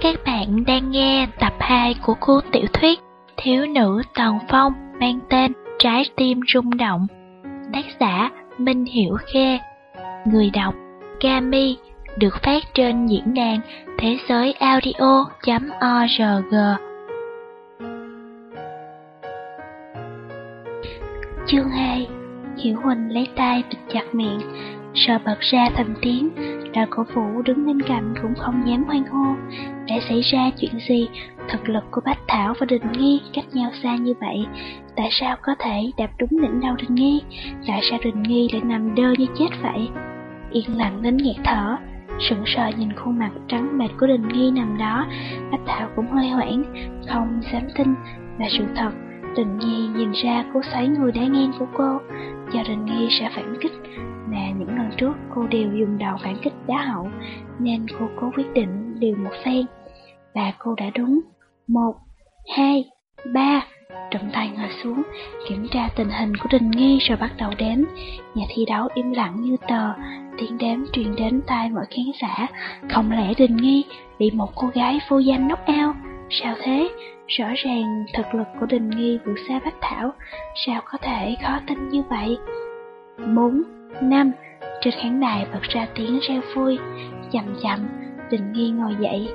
Các bạn đang nghe tập 2 của cuốn tiểu thuyết Thiếu nữ Tần Phong mang tên Trái tim rung động. Tác giả Minh Hiểu khe Người đọc Kami được phát trên diễn đàn thế giới audio.org. Chương 2 Hiểu Huỳnh lấy tay bịt chặt miệng, sợ bật ra thành tiếng, là cổ vũ đứng bên cạnh cũng không dám hoan hô. Đã xảy ra chuyện gì? Thực lực của Bách Thảo và Đình Nghi cách nhau xa như vậy. Tại sao có thể đạp đúng đỉnh đầu Đình Nghi? Tại sao Đình Nghi lại nằm đơ như chết vậy? Yên lặng đến nghẹt thở, sững sờ nhìn khuôn mặt trắng bệch của Đình Nghi nằm đó, Bách Thảo cũng hơi hoảng, không dám tin là sự thật. Đình Nhi nhìn ra cô xoáy người đá ngang của cô, do Đình Nhi sẽ phản kích, mà những lần trước cô đều dùng đầu phản kích đá hậu, nên cô cố quyết định điều một phen. Và cô đã đúng. Một, hai, ba. Trọng tài ngồi xuống, kiểm tra tình hình của Đình Nghi rồi bắt đầu đếm. Nhà thi đấu im lặng như tờ, tiếng đếm truyền đến tai mọi khán giả. Không lẽ Đình Nghi bị một cô gái vô danh nóc ao? Sao thế? Rõ ràng thực lực của Đình Nghi vượt xa Bách Thảo, sao có thể khó tin như vậy? Bốn, năm, trên khán đài bật ra tiếng reo vui, chậm chậm, Đình Nghi ngồi dậy,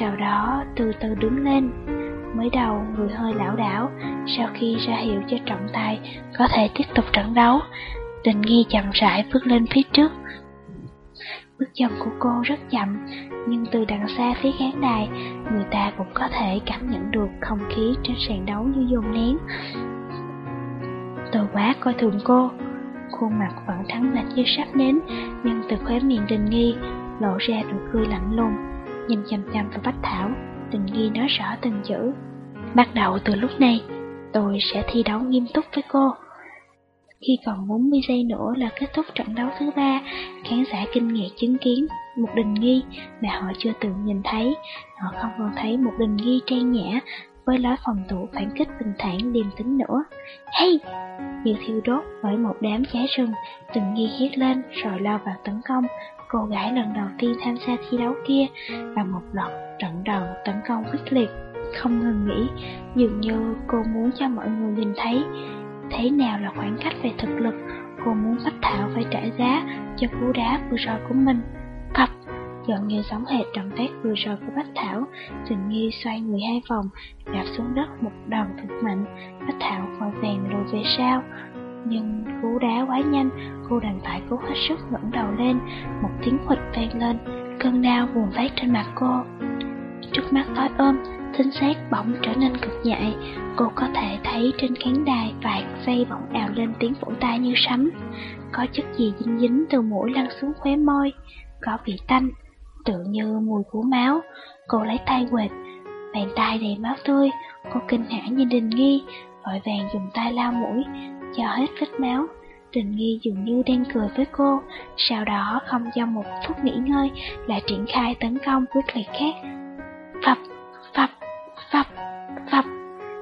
sau đó từ từ đứng lên. Mới đầu người hơi lão đảo, sau khi ra hiệu cho trọng tài có thể tiếp tục trận đấu, Đình Nghi chậm rãi bước lên phía trước. Bước chân của cô rất chậm, nhưng từ đằng xa phía khán đài, người ta cũng có thể cảm nhận được không khí trên sàn đấu như dồn nén. Tôi quá coi thường cô, khuôn mặt vẫn trắng bệch như sắp nến, nhưng từ khóe miệng Đình Nghi lộ ra nụ cười lạnh lùng, nhìn chằm chằm vào Bách Thảo, Đình Nghi nói rõ từng chữ. Bắt đầu từ lúc này, tôi sẽ thi đấu nghiêm túc với cô. Khi còn 40 giây nữa là kết thúc trận đấu thứ ba, khán giả kinh ngạc chứng kiến một đình nghi mà họ chưa từng nhìn thấy. Họ không còn thấy một đình nghi trang nhã với lối phòng thủ phản kích bình thản điềm tĩnh nữa. Hey! Như thiêu đốt bởi một đám cháy rừng, đình nghi hét lên rồi lao vào tấn công. Cô gái lần đầu tiên tham gia thi đấu kia bằng một loạt trận đòn tấn công quyết liệt, không ngừng nghỉ, dường như cô muốn cho mọi người nhìn thấy thế nào là khoảng cách về thực lực, cô muốn Bách Thảo phải trả giá cho cú đá vừa rồi của mình. Cặp, gần như giống hệt động tác vừa rồi của Bách Thảo, Tình Nghi xoay người hai vòng, đạp xuống đất một đòn thật mạnh, Bách Thảo vội vàng lùi về sau. Nhưng cú đá quá nhanh, cô đành phải cố hết sức ngẩng đầu lên, một tiếng khuỵch vang lên, cơn đau buồn phát trên mặt cô. Trước mắt tối ôm, thính xác bỗng trở nên cực nhạy, cô có thể thấy trên khán đài vài giây bỗng ào lên tiếng vỗ tay như sấm. Có chất gì dính dính từ mũi lăn xuống khóe môi, có vị tanh, tự như mùi của máu. Cô lấy tay quệt, bàn tay đầy máu tươi, cô kinh hãi như đình nghi, vội vàng dùng tay lau mũi, cho hết vết máu. Đình nghi dường như đang cười với cô, sau đó không cho một phút nghỉ ngơi lại triển khai tấn công quyết liệt khác. Phập, phập, phập.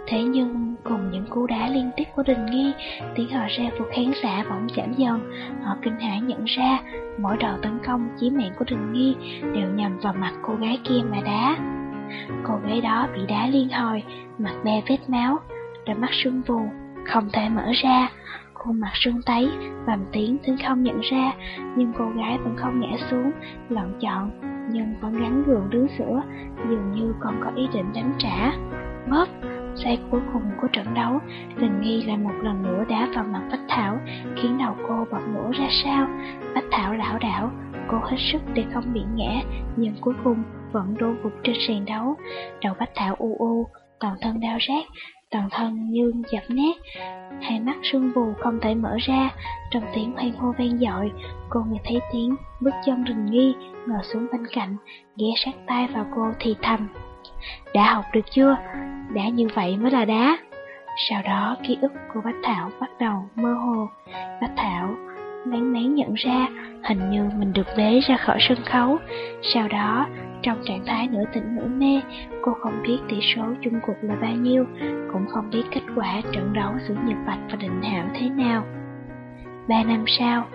Thế nhưng cùng những cú đá liên tiếp của Đình Nghi, tiếng hò ra của khán giả bỗng giảm dần. Họ kinh hãi nhận ra, mỗi đầu tấn công chí mạng của Đình Nghi đều nhằm vào mặt cô gái kia mà đá. Cô gái đó bị đá liên hồi, mặt be vết máu, đôi mắt sưng vù, không thể mở ra khuôn mặt sưng tấy, bầm tiếng thứ không nhận ra, nhưng cô gái vẫn không ngã xuống, lọn chọn, nhưng vẫn gắn gượng đứng sữa, dường như còn có ý định đánh trả mất. giây cuối cùng của trận đấu, Tình Nghi lại một lần nữa đá vào mặt Bách Thảo, khiến đầu cô bật nổ ra sao. Bách Thảo lảo đảo, cô hết sức để không bị ngã, nhưng cuối cùng vẫn đổ gục trên sàn đấu. Đầu Bách Thảo u u, toàn thân đau rát, toàn thân như dập nát, hai mắt sưng vù không thể mở ra, trong tiếng hoan hô vang dội, cô nghe thấy tiếng bước chân rình nghi, ngồi xuống bên cạnh, ghé sát tay vào cô thì thầm. Đã học được chưa? Đá như vậy mới là đá. Sau đó ký ức của Bách Thảo bắt đầu mơ hồ. Bách Thảo lén lén nhận ra hình như mình được bế ra khỏi sân khấu. Sau đó, trong trạng thái nửa tỉnh nửa mê, cô không biết tỷ số chung cuộc là bao nhiêu, cũng không biết kết quả trận đấu giữa Nhật Bạch và Định Hạo thế nào. Ba năm sau,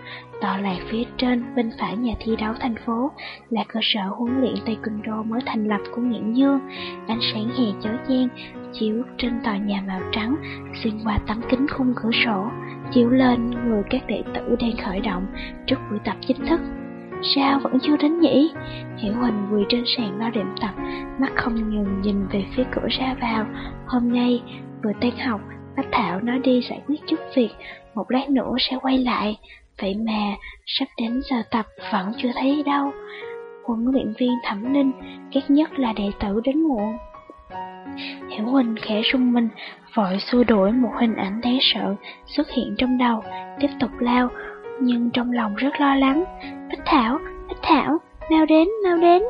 tọa lạc phía trên bên phải nhà thi đấu thành phố là cơ sở huấn luyện taekwondo mới thành lập của Nguyễn Dương. Ánh sáng hè chói chang chiếu trên tòa nhà màu trắng xuyên qua tấm kính khung cửa sổ, chiếu lên người các đệ tử đang khởi động trước buổi tập chính thức. Sao vẫn chưa đến nhỉ? Hiểu Huỳnh quỳ trên sàn bao điểm tập, mắt không ngừng nhìn về phía cửa ra vào. Hôm nay, vừa tan học, Bách Thảo nói đi giải quyết chút việc, một lát nữa sẽ quay lại. Vậy mà, sắp đến giờ tập vẫn chưa thấy đâu. Huấn luyện viên thẩm ninh, ghét nhất là đệ tử đến muộn. Hiểu Huỳnh khẽ rung mình, vội xua đuổi một hình ảnh đáng sợ xuất hiện trong đầu, tiếp tục lao, nhưng trong lòng rất lo lắng. Bích Thảo, Bích Thảo, mau đến, mau đến.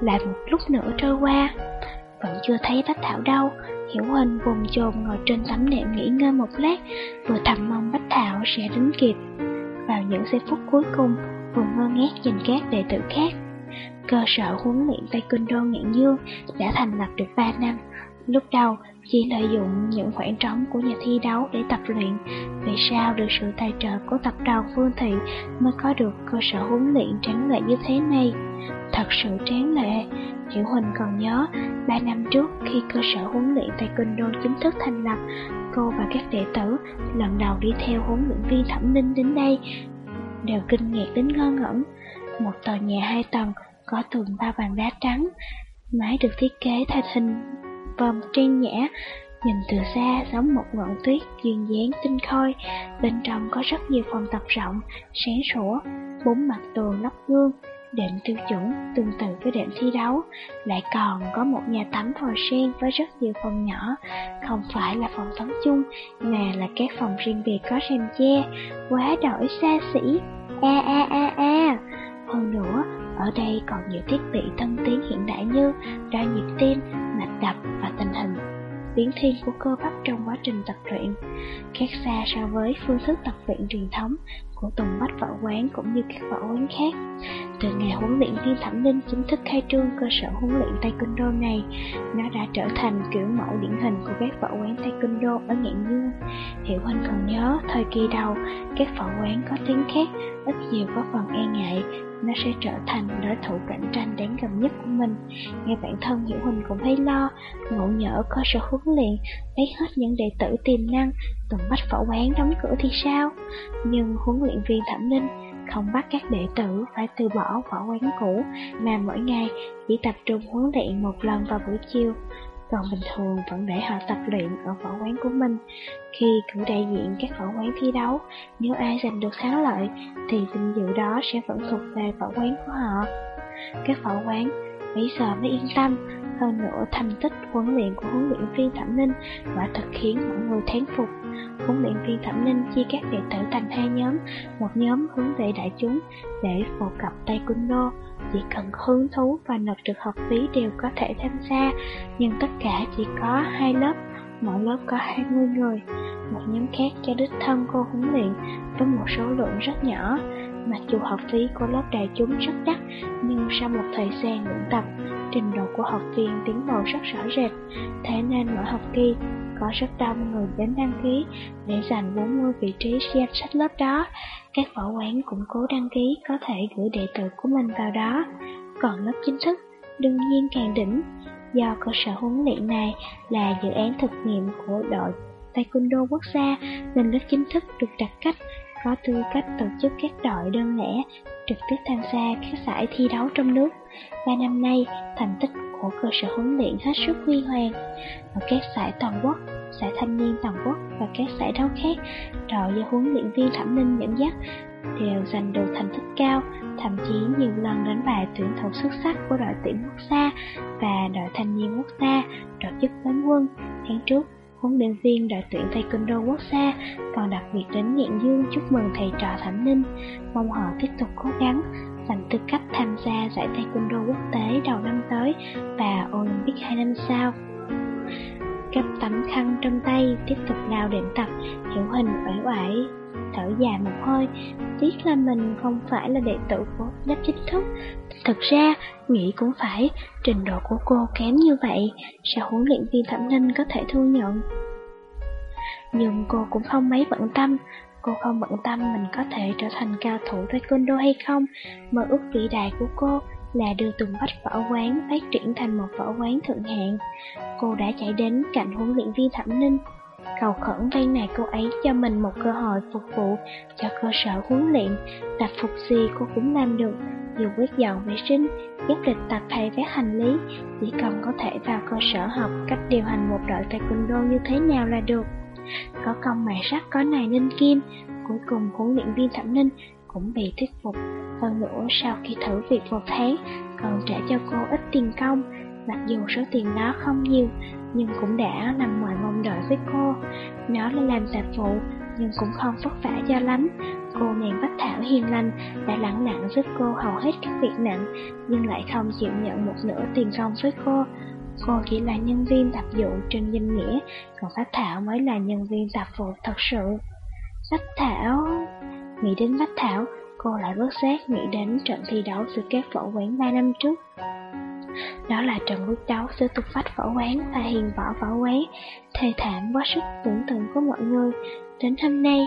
Lại một lúc nữa trôi qua, vẫn chưa thấy Bách Thảo đâu. Hiểu Huỳnh vùng chồn ngồi trên tấm nệm nghỉ ngơi một lát, vừa thầm mong Bách Thảo sẽ đến kịp. Vào những giây phút cuối cùng, vừa ngơ ngác nhìn các đệ tử khác. Cơ sở huấn luyện Taekwondo Ngạn Dương đã thành lập được 3 năm. Lúc đầu, chỉ lợi dụng những khoảng trống của nhà thi đấu để tập luyện. Vì sao được sự tài trợ của tập đoàn Phương Thị mới có được cơ sở huấn luyện tránh lệ như thế này? Thật sự tráng lệ. Hiểu Huỳnh còn nhớ, 3 năm trước khi cơ sở huấn luyện Taekwondo chính thức thành lập, cô và các đệ tử lần đầu đi theo huấn luyện viên Thẩm Ninh đến đây, đều kinh ngạc đến ngơ ngẩn. Một tòa nhà hai tầng có tường bao bằng đá trắng, mái được thiết kế theo hình vòm trang nhã, nhìn từ xa giống một ngọn tuyết duyên dáng tinh khôi. Bên trong có rất nhiều phòng tập rộng, sáng sủa, bốn mặt tường lắp gương, đệm tiêu chuẩn tương tự với đệm thi đấu, lại còn có một nhà tắm hồi sen với rất nhiều phòng nhỏ, không phải là phòng tắm chung, mà là các phòng riêng biệt có rèm che, quá đổi xa xỉ. A a a a. Hơn nữa, ở đây còn nhiều thiết bị tân tiến hiện đại như đo nhịp tim, mạch đập và tình hình biến thiên của cơ bắp trong quá trình tập luyện, khác xa so với phương thức tập luyện truyền thống của Tùng Bách Võ Quán cũng như các võ quán khác. Từ ngày huấn luyện viên Thẩm Linh chính thức khai trương cơ sở huấn luyện Taekwondo này, nó đã trở thành kiểu mẫu điển hình của các võ quán Taekwondo ở Ngạn Dương. Hiểu Huynh còn nhớ, thời kỳ đầu, các võ quán có tiếng khác, ít nhiều có phần e ngại, nó sẽ trở thành đối thủ cạnh tranh đáng gầm nhất của mình. Ngay bản thân Hiểu Huỳnh cũng thấy lo, ngộ nhỡ cơ sở huấn luyện, lấy hết những đệ tử tiềm năng, Tùng bách võ quán đóng cửa thì sao? Nhưng huấn luyện viên Thẩm Ninh không bắt các đệ tử phải từ bỏ võ quán cũ, mà mỗi ngày chỉ tập trung huấn luyện một lần vào buổi chiều còn bình thường vẫn để họ tập luyện ở võ quán của mình. Khi cử đại diện các võ quán thi đấu, nếu ai giành được thắng lợi, thì vinh dự đó sẽ vẫn thuộc về võ quán của họ. Các võ quán bây giờ mới yên tâm, hơn nữa thành tích huấn luyện của huấn luyện viên Thẩm Ninh quả thật khiến mọi người thán phục. Huấn luyện viên Thẩm Ninh chia các đệ tử thành hai nhóm, một nhóm hướng về đại chúng để phổ cập taekwondo, chỉ cần hứng thú và nộp được học phí đều có thể tham gia, nhưng tất cả chỉ có hai lớp, mỗi lớp có 20 người. Một nhóm khác cho đích thân cô huấn luyện với một số lượng rất nhỏ. Mặc dù học phí của lớp đại chúng rất đắt, nhưng sau một thời gian luyện tập, trình độ của học viên tiến bộ rất rõ rệt. Thế nên mỗi học kỳ có rất đông người đến đăng ký để giành 40 vị trí danh sách lớp đó. Các võ quán cũng cố đăng ký có thể gửi đệ tử của mình vào đó. Còn lớp chính thức, đương nhiên càng đỉnh. Do cơ sở huấn luyện này là dự án thực nghiệm của đội Taekwondo quốc gia nên lớp chính thức được đặt cách có tư cách tổ chức các đội đơn lẻ trực tiếp tham gia các giải thi đấu trong nước. Ba năm nay, thành tích của cơ sở huấn luyện hết sức huy hoàng. Ở các giải toàn quốc, giải thanh niên toàn quốc và các giải đấu khác, đội do huấn luyện viên Thẩm Ninh dẫn dắt đều giành được thành tích cao, thậm chí nhiều lần đánh bại tuyển thủ xuất sắc của đội tuyển quốc gia và đội thanh niên quốc gia, tổ chức quán quân. Tháng trước, huấn luyện viên đội tuyển Taekwondo quốc gia còn đặc biệt đến Ngạn Dương chúc mừng thầy trò Thẩm Ninh, mong họ tiếp tục cố gắng giành tư cách tham gia giải Taekwondo quốc tế đầu năm tới và Olympic hai năm sau. Cấp tấm khăn trong tay, tiếp tục lao luyện tập, hiểu hình uể oải, thở dài một hơi, tiếc là mình không phải là đệ tử của lớp chính thức. Thực ra, nghĩ cũng phải, trình độ của cô kém như vậy, sao huấn luyện viên Thẩm Ninh có thể thu nhận. Nhưng cô cũng không mấy bận tâm, Cô không bận tâm mình có thể trở thành cao thủ taekwondo hay không, mơ ước vĩ đại của cô là đưa Tùng Bách võ quán phát triển thành một võ quán thượng hạng. Cô đã chạy đến cạnh huấn luyện viên Thẩm Ninh, cầu khẩn vay nài cô ấy cho mình một cơ hội phục vụ cho cơ sở huấn luyện, tập phục gì cô cũng làm được, dù quét dọn vệ sinh, giúp lịch tập hay vé hành lý, chỉ cần có thể vào cơ sở học cách điều hành một đội taekwondo như thế nào là được. Có công mài sắt có nài ninh kim, cuối cùng huấn luyện viên Thẩm Ninh cũng bị thuyết phục. Hơn nữa sau khi thử việc một tháng, còn trả cho cô ít tiền công, mặc dù số tiền đó không nhiều, nhưng cũng đã nằm ngoài mong đợi với cô. Nó là làm tạp vụ, nhưng cũng không vất vả cho lắm. Cô nàng Bách Thảo hiền lành, đã lặng lặng giúp cô hầu hết các việc nặng, nhưng lại không chịu nhận một nửa tiền công với cô. Cô chỉ là nhân viên tạp vụ trên danh nghĩa, còn Bách Thảo mới là nhân viên tạp vụ thật sự. Bách Thảo... Nghĩ đến Bách Thảo, cô lại bớt giác nghĩ đến trận thi đấu giữa các võ quán 3 năm trước. Đó là trận quyết đấu giữa tục phách võ quán và hiền võ võ quán, thê thảm quá sức tưởng tượng của mọi người. Đến hôm nay,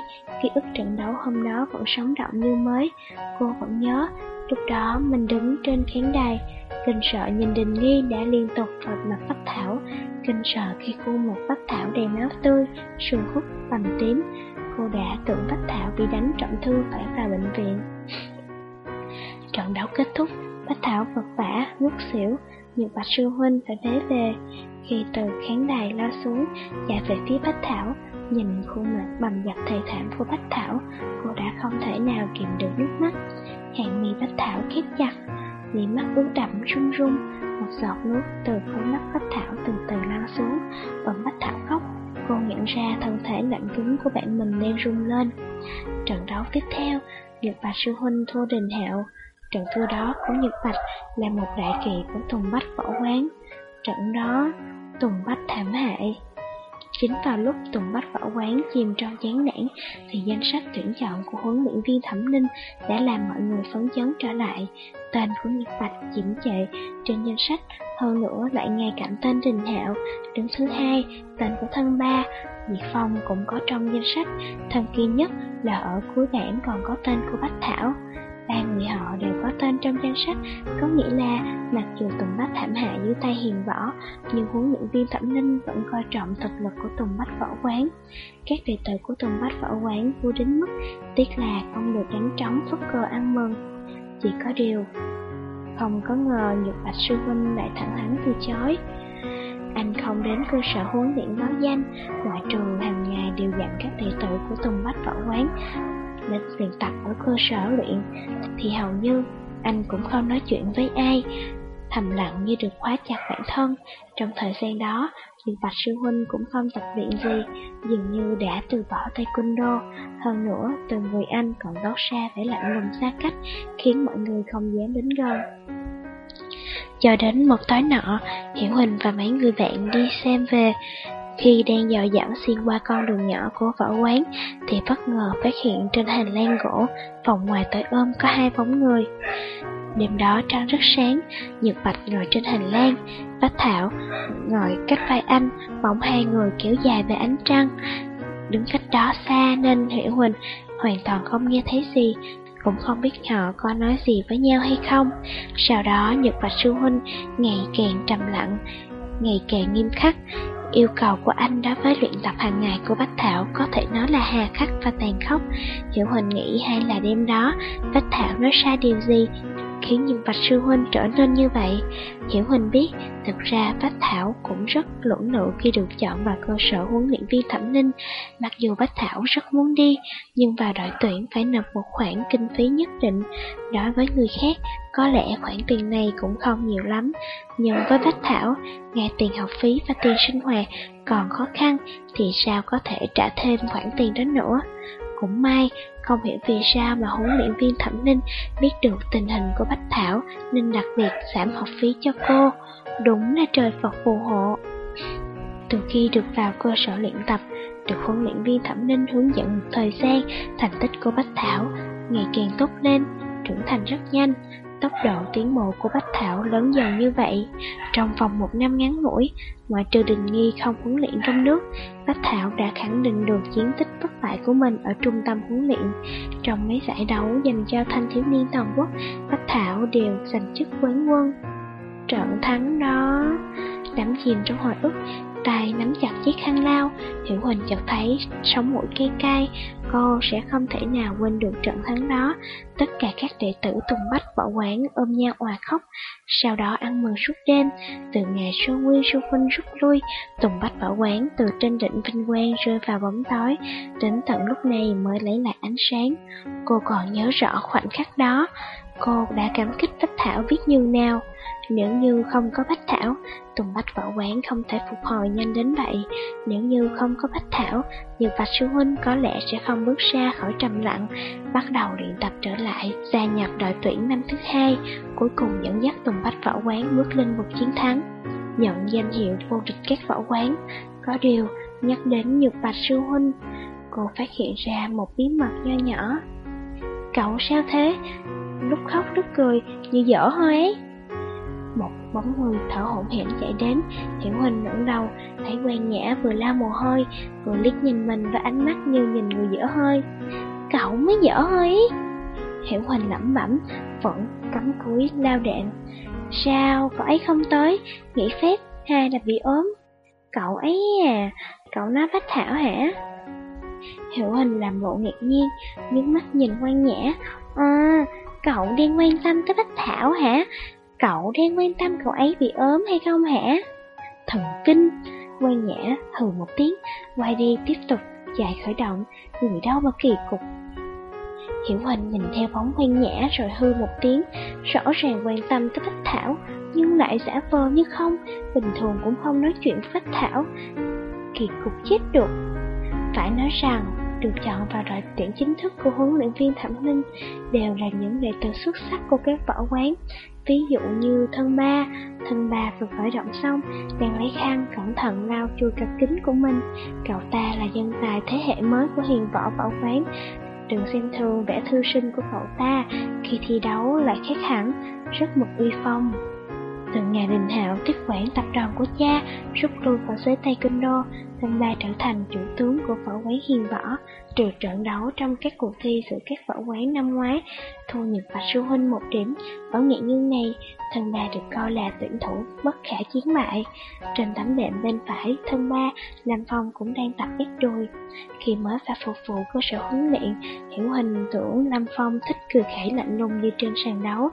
ký ức trận đấu hôm đó vẫn sống động như mới, cô vẫn nhớ, lúc đó mình đứng trên khán đài, kinh sợ nhìn Đình Nghi đã liên tục vọt mặt Bách Thảo, kinh sợ khi cô một Bách Thảo đầy máu tươi, sườn hút bầm tím, cô đã tưởng Bách Thảo bị đánh trọng thương phải vào bệnh viện. Trận đấu kết thúc, Bách Thảo vật vả, ngất xỉu, nhiều Bạch Sư Huynh phải bế về. Khi từ khán đài lao xuống, chạy về phía Bách Thảo, nhìn khuôn mặt bầm dập thề thảm của Bách Thảo, cô đã không thể nào kiềm được nước mắt. Hàng mi Bách Thảo khép chặt, mí mắt ướt đậm run run, một giọt nước từ khóe mắt Bách Thảo từ từ lao xuống, bỗng Bách Thảo khóc. Cô nhận ra thân thể lạnh cứng của bạn mình đang run lên. Trận đấu tiếp theo, Nhật Bạch Sư Huynh thua Đình Hạo. Trận thua đó của Nhật Bạch là một đại kỳ của Tùng Bách võ quán. Trận đó, Tùng Bách thảm hại. Chính vào lúc Tùng Bách võ quán chìm trong chán nản thì danh sách tuyển chọn của huấn luyện viên Thẩm Ninh đã làm mọi người phấn chấn trở lại. Tên của Nhật Bạch chỉnh trệ trên danh sách, hơn nữa lại ngay cạnh tên Đình Hạo, đứng thứ hai, tên của thân ba. Diệt Phong cũng có trong danh sách, thân kia nhất là ở cuối bảng còn có tên của Bách Thảo ba người họ đều có tên trong danh sách, có nghĩa là mặc dù Tùng Bách thảm hại dưới tay hiền võ, nhưng huấn luyện viên Thẩm Ninh vẫn coi trọng thực lực của Tùng Bách võ quán. Các đệ tử của Tùng Bách võ quán vui đến mức tiếc là không được đánh trống phất cơ ăn mừng. Chỉ có điều, không có ngờ Nhật Bạch Sư Huynh lại thẳng thắn từ chối. Anh không đến cơ sở huấn luyện báo danh, ngoại trừ hàng ngày đều dặn các đệ tử của Tùng Bách võ quán đến luyện tập ở cơ sở luyện thì hầu như anh cũng không nói chuyện với ai, thầm lặng như được khóa chặt bản thân. Trong thời gian đó, nhưng Bạch Sư Huynh cũng không tập luyện gì, dường như đã từ bỏ taekwondo. Hơn nữa, từ người anh còn đốt xa phải lạnh lùng xa cách, khiến mọi người không dám đến gần. Cho đến một tối nọ, Hiểu Huỳnh và mấy người bạn đi xem về, khi đang dò dẫm xuyên qua con đường nhỏ của võ quán, thì bất ngờ phát hiện trên hành lang gỗ, phòng ngoài tới ôm có hai bóng người. Đêm đó trăng rất sáng, Nhật Bạch ngồi trên hành lang, Bách Thảo ngồi cách vai anh, bóng hai người kéo dài về ánh trăng. Đứng cách đó xa nên Hiểu Huỳnh hoàn toàn không nghe thấy gì, cũng không biết họ có nói gì với nhau hay không. Sau đó Nhật Bạch Sư Huynh ngày càng trầm lặng, ngày càng nghiêm khắc, Yêu cầu của anh đối với luyện tập hàng ngày của Bách Thảo có thể nói là hà khắc và tàn khốc. Hiểu Huỳnh nghĩ hay là đêm đó, Bách Thảo nói sai điều gì khiến nhân bạch sư huynh trở nên như vậy. Hiểu Huỳnh biết, thực ra Bách Thảo cũng rất lưỡng lự khi được chọn vào cơ sở huấn luyện viên Thẩm Ninh. Mặc dù Bách Thảo rất muốn đi, nhưng vào đội tuyển phải nộp một khoản kinh phí nhất định. Đối với người khác, có lẽ khoản tiền này cũng không nhiều lắm, nhưng với Bách Thảo, nghe tiền học phí và tiền sinh hoạt còn khó khăn thì sao có thể trả thêm khoản tiền đó nữa. Cũng may, không hiểu vì sao mà huấn luyện viên Thẩm Ninh biết được tình hình của Bách Thảo nên đặc biệt giảm học phí cho cô. Đúng là trời Phật phù hộ. Từ khi được vào cơ sở luyện tập, được huấn luyện viên Thẩm Ninh hướng dẫn một thời gian, thành tích của Bách Thảo ngày càng tốt lên, trưởng thành rất nhanh. Tốc độ tiến bộ của Bách Thảo lớn dần như vậy. Trong vòng một năm ngắn ngủi, ngoại trừ đình nghi không huấn luyện trong nước, Bách Thảo đã khẳng định được chiến tích bất bại của mình ở trung tâm huấn luyện. Trong mấy giải đấu dành cho thanh thiếu niên toàn quốc, Bách Thảo đều giành chức quán quân. Trận thắng đó, đắm chìm trong hồi ức, tay nắm chặt chiếc khăn lao, Hiểu Huỳnh chợt thấy sống mũi cay cay, cô sẽ không thể nào quên được trận thắng đó. Tất cả các đệ tử Tùng Bách võ quán ôm nhau òa khóc, sau đó ăn mừng suốt đêm. Từ ngày Sô Nguyên Sô Huynh rút lui, Tùng Bách võ quán từ trên đỉnh vinh quang rơi vào bóng tối, đến tận lúc này mới lấy lại ánh sáng. Cô còn nhớ rõ khoảnh khắc đó, cô đã cảm kích Bách Thảo biết như nào. Nếu như không có Bách Thảo, Tùng Bách võ quán không thể phục hồi nhanh đến vậy. Nếu như không có Bách Thảo, nhiều Bạch Sư Huynh có lẽ sẽ không bước ra khỏi trầm lặng, bắt đầu luyện tập trở lại, gia nhập đội tuyển năm thứ hai, cuối cùng dẫn dắt Tùng Bách võ quán bước lên một chiến thắng, nhận danh hiệu vô địch các võ quán. Có điều, nhắc đến Nhược Bạch Sư Huynh, cô phát hiện ra một bí mật nho nhỏ. Cậu sao thế? Lúc khóc lúc cười, như dở thôi ấy. Bóng người thở hổn hển chạy đến, Hiểu Huỳnh ngẩng đầu, thấy quen nhã vừa lao mồ hôi, vừa liếc nhìn mình với ánh mắt như nhìn người dở hơi. Cậu mới dở hơi. Hiểu Huỳnh lẩm bẩm, vẫn cắm cúi lao đạn. Sao, cậu ấy không tới, nghỉ phép hay là bị ốm? Cậu ấy à, cậu nói Bách Thảo hả? Hiểu Huỳnh làm bộ ngạc nhiên, nước mắt nhìn quan nhã. À, cậu đang quan tâm tới Bách Thảo hả? Cậu đang quan tâm cậu ấy bị ốm hay không hả? Thần kinh, quan nhã hừ một tiếng, quay đi tiếp tục chạy khởi động, người đau mà kỳ cục. Hiểu Huỳnh nhìn theo bóng quan nhã rồi hư một tiếng, rõ ràng quan tâm tới Bách Thảo, nhưng lại giả vờ như không, bình thường cũng không nói chuyện với Bách Thảo. Kỳ cục chết được. Phải nói rằng, được chọn vào đội tuyển chính thức của huấn luyện viên Thẩm Ninh đều là những đệ tử xuất sắc của các võ quán. Ví dụ như thân ba, thân ba vừa khởi động xong, đang lấy khăn cẩn thận lau chùi cặp kính của mình. Cậu ta là dân tài thế hệ mới của hiền võ võ quán. Đừng xem thường vẻ thư sinh của cậu ta, khi thi đấu lại khác hẳn, rất mực uy phong. Từ ngày Đình Hạo tiếp quản tập đoàn của cha, rút lui khỏi giới taekwondo, Thân ba trở thành chủ tướng của võ quán hiền võ, trừ trận đấu trong các cuộc thi giữa các võ quán năm ngoái, thu nhập và Sư Huynh một điểm. võ nghệ như này, thân ba được coi là tuyển thủ bất khả chiến bại. Trên tấm đệm bên phải, thân ba, Lam Phong cũng đang tập ép đùi. Khi mới vào phục vụ cơ sở huấn luyện, Hiểu Hình tưởng Lam Phong thích cười khẩy lạnh lùng như trên sàn đấu.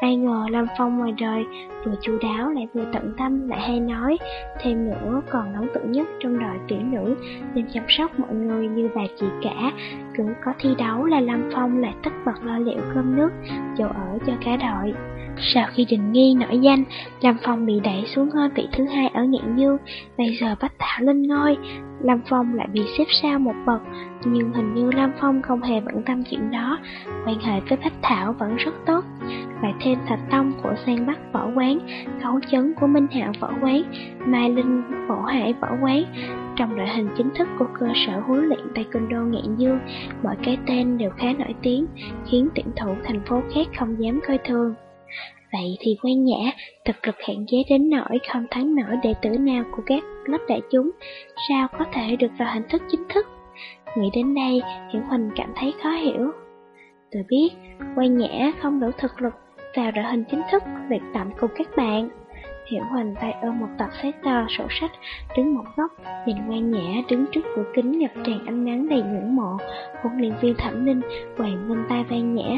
Ai ngờ Lam Phong ngoài đời vừa chu đáo lại vừa tận tâm lại hay nói, thêm nữa còn ấn tượng nhất trong đội tuyển nữ nên chăm sóc mọi người như bà chị cả. Cứ có thi đấu là lâm Phong lại tất bật lo liệu cơm nước, chỗ ở cho cả đội. Sau khi Đình Nghi nổi danh, Lam Phong bị đẩy xuống ngôi vị thứ hai ở Ngạn Dương, bây giờ Bách Thảo lên ngôi, Lam Phong lại bị xếp sau một bậc, nhưng hình như Lam Phong không hề bận tâm chuyện đó, quan hệ với Bách Thảo vẫn rất tốt. Lại thêm Thạch Tông của Sang Bắc Võ Quán, Cấu Chấn của Minh Hạo Võ Quán, Mai Linh Võ Hải Võ Quán. Trong đội hình chính thức của cơ sở huấn luyện Taekwondo Ngạn Dương, mọi cái tên đều khá nổi tiếng, khiến tuyển thủ thành phố khác không dám coi thường. Vậy thì quan nhã, thực lực hạn chế đến nỗi không thắng nổi đệ tử nào của các lớp đại chúng, sao có thể được vào hình thức chính thức? Nghĩ đến đây, Hiển Huỳnh cảm thấy khó hiểu. Tôi biết, quan nhã không đủ thực lực vào đội hình chính thức luyện tập cùng các bạn. hiển Huỳnh tay ôm một tập giấy to sổ sách, đứng một góc, nhìn quan nhã đứng trước cửa kính ngập tràn ánh nắng đầy ngưỡng mộ. Huấn luyện viên thẩm ninh quàng lên tay quan nhã,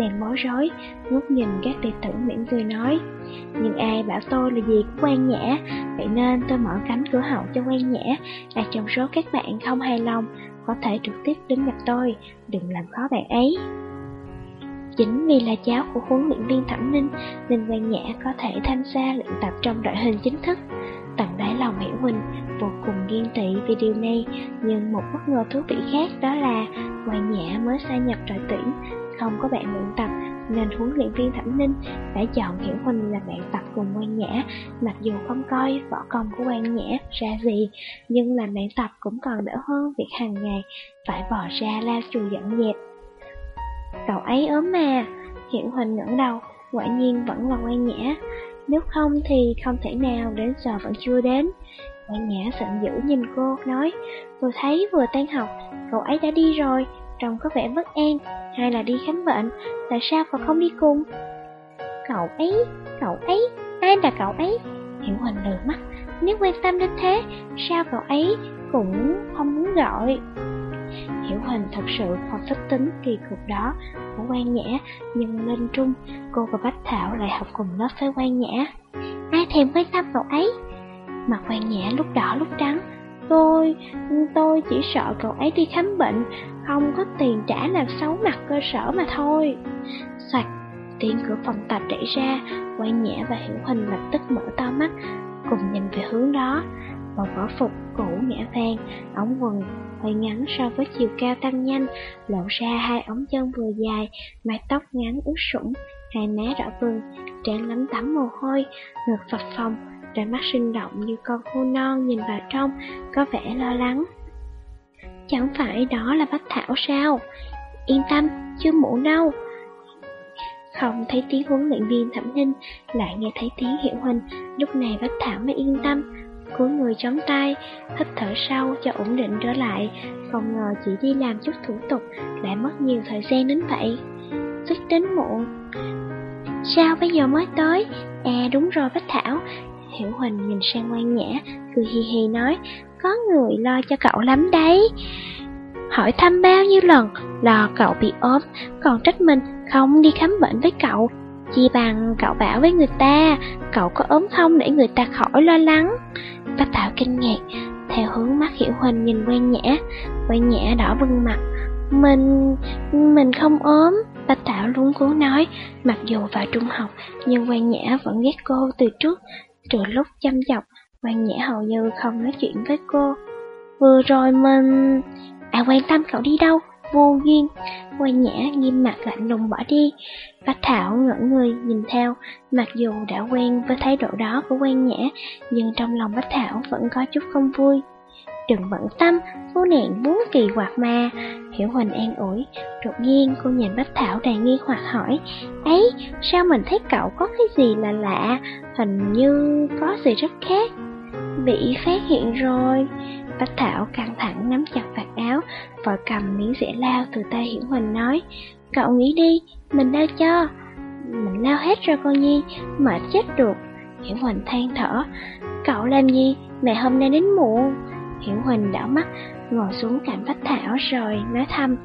bèn bối rối, ngước nhìn các đệ tử mỉm cười nói. Nhưng ai bảo tôi là gì của quan nhã, vậy nên tôi mở cánh cửa hậu cho quan nhã, ai trong số các bạn không hài lòng, có thể trực tiếp đến gặp tôi, đừng làm khó bạn ấy. Chính vì là cháu của huấn luyện viên Thẩm Ninh nên Quan Nhã có thể tham gia luyện tập trong đội hình chính thức. Tặng đáy lòng Hiểu Huỳnh vô cùng ghen tị vì điều này, nhưng một bất ngờ thú vị khác đó là Quan Nhã mới gia nhập đội tuyển, không có bạn luyện tập nên huấn luyện viên Thẩm Ninh đã chọn Hiểu Huỳnh là bạn tập cùng Quan Nhã. Mặc dù không coi võ công của Quan Nhã ra gì, nhưng làm bạn tập cũng còn đỡ hơn việc hàng ngày phải bỏ ra la chùi dọn dẹp. Cậu ấy ốm mà, Hiểu Huỳnh ngẩng đầu, quả nhiên vẫn là quan nhã. Nếu không thì không thể nào đến giờ vẫn chưa đến. Quan nhã giận dữ nhìn cô, nói, tôi thấy vừa tan học, cậu ấy đã đi rồi, trông có vẻ bất an, hay là đi khám bệnh, tại sao cậu không đi cùng? Cậu ấy, cậu ấy, ai là cậu ấy? Hiểu Huỳnh lừa mắt, nếu quan tâm đến thế, sao cậu ấy cũng không muốn gọi? Hiểu Huỳnh thật sự không thích tính kỳ cục đó của quan nhã, nhưng lên trung, cô và Bách Thảo lại học cùng lớp với quan nhã. Ai thèm quan tâm cậu ấy? Mặt quan nhã lúc đỏ lúc trắng, tôi, tôi chỉ sợ cậu ấy đi khám bệnh, không có tiền trả làm xấu mặt cơ sở mà thôi. Soạt, tiếng cửa phòng tập đẩy ra, quay nhã và Hiểu hình lập tức mở to mắt, cùng nhìn về hướng đó. một võ phục cũ ngã vàng, ống quần hơi ngắn so với chiều cao tăng nhanh, lộ ra hai ống chân vừa dài, mái tóc ngắn ướt sũng, hai má đỏ bừng, trán lấm tấm mồ hôi, ngực phập phòng đôi mắt sinh động như con khô non nhìn vào trong, có vẻ lo lắng. Chẳng phải đó là Bách Thảo sao? Yên tâm, chưa muộn đâu. Không thấy tiếng huấn luyện viên thẩm ninh, lại nghe thấy tiếng hiệu huynh, lúc này Bách Thảo mới yên tâm, cúi người chống tay, hít thở sâu cho ổn định trở lại, không ngờ chỉ đi làm chút thủ tục lại mất nhiều thời gian đến vậy. xuất đến muộn. Sao bây giờ mới tới? À đúng rồi Bách Thảo. Hiểu Huỳnh nhìn sang quan nhã, cười hì hì nói, có người lo cho cậu lắm đấy. Hỏi thăm bao nhiêu lần, lo cậu bị ốm, còn trách mình không đi khám bệnh với cậu. Chỉ bằng cậu bảo với người ta, cậu có ốm không để người ta khỏi lo lắng. Bách Thảo kinh ngạc, theo hướng mắt Hiểu Huỳnh nhìn quan nhã, quan nhã đỏ bừng mặt. Mình, mình không ốm, Bách Thảo luôn cố nói, mặc dù vào trung học, nhưng quan nhã vẫn ghét cô từ trước, trừ lúc chăm chọc, quan nhã hầu như không nói chuyện với cô. Vừa rồi mình... À quan tâm cậu đi đâu? Vô duyên. Quan nhã nghiêm mặt lạnh lùng bỏ đi. Bách Thảo ngẩn người nhìn theo, mặc dù đã quen với thái độ đó của quan nhã, nhưng trong lòng Bách Thảo vẫn có chút không vui. Đừng bận tâm, cô nàng muốn kỳ quạt mà. Hiểu Huỳnh an ủi, đột nhiên cô nhìn Bách Thảo đầy nghi hoặc hỏi, ấy, sao mình thấy cậu có cái gì là lạ, hình như có gì rất khác. Bị phát hiện rồi. Bách Thảo căng thẳng nắm chặt vạt áo, vội cầm miếng rẻ lao từ tay Hiểu Huỳnh nói, cậu nghĩ đi, mình lao cho. Mình lao hết rồi cô Nhi, mệt chết được. Hiểu Huỳnh than thở, cậu làm gì, mẹ hôm nay đến muộn. Hiểu Huỳnh đảo mắt, ngồi xuống cạnh Bách Thảo rồi nói thăm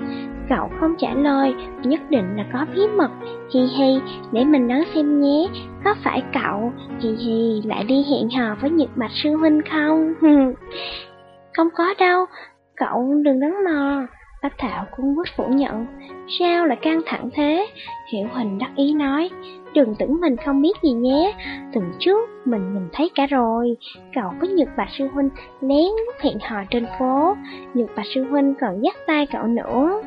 cậu không trả lời, nhất định là có bí mật, hi hi, để mình nói xem nhé, có phải cậu, hi hi, lại đi hẹn hò với Nhật Bạch Sư Huynh không? không có đâu, cậu đừng đắn mò. Bách Thảo cũng quyết phủ nhận, sao lại căng thẳng thế? Hiểu Huỳnh đắc ý nói, đừng tưởng mình không biết gì nhé, tuần trước mình nhìn thấy cả rồi, cậu với Nhật Bạch Sư Huynh lén hẹn hò trên phố, Nhật Bạch Sư Huynh còn dắt tay cậu nữa.